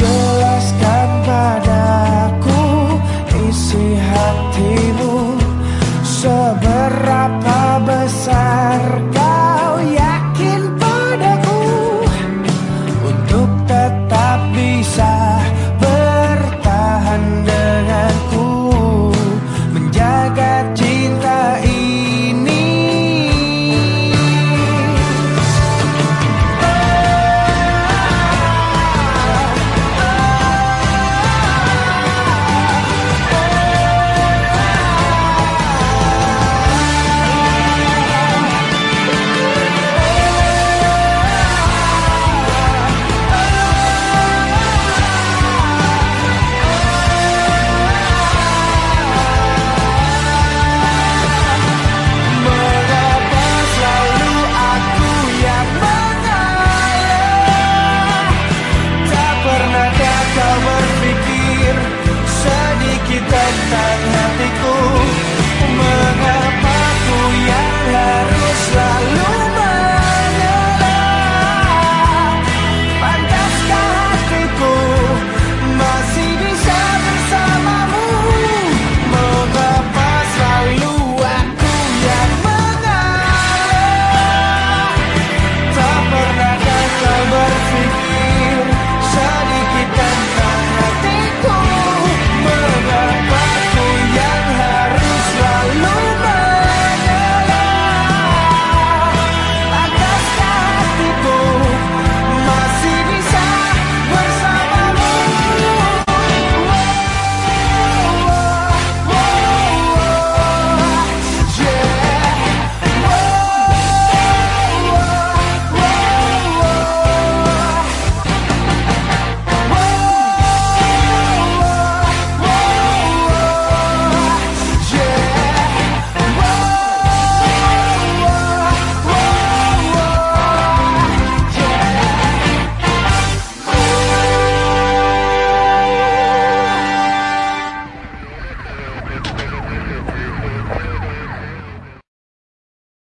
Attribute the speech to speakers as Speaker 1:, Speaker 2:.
Speaker 1: Jelaskan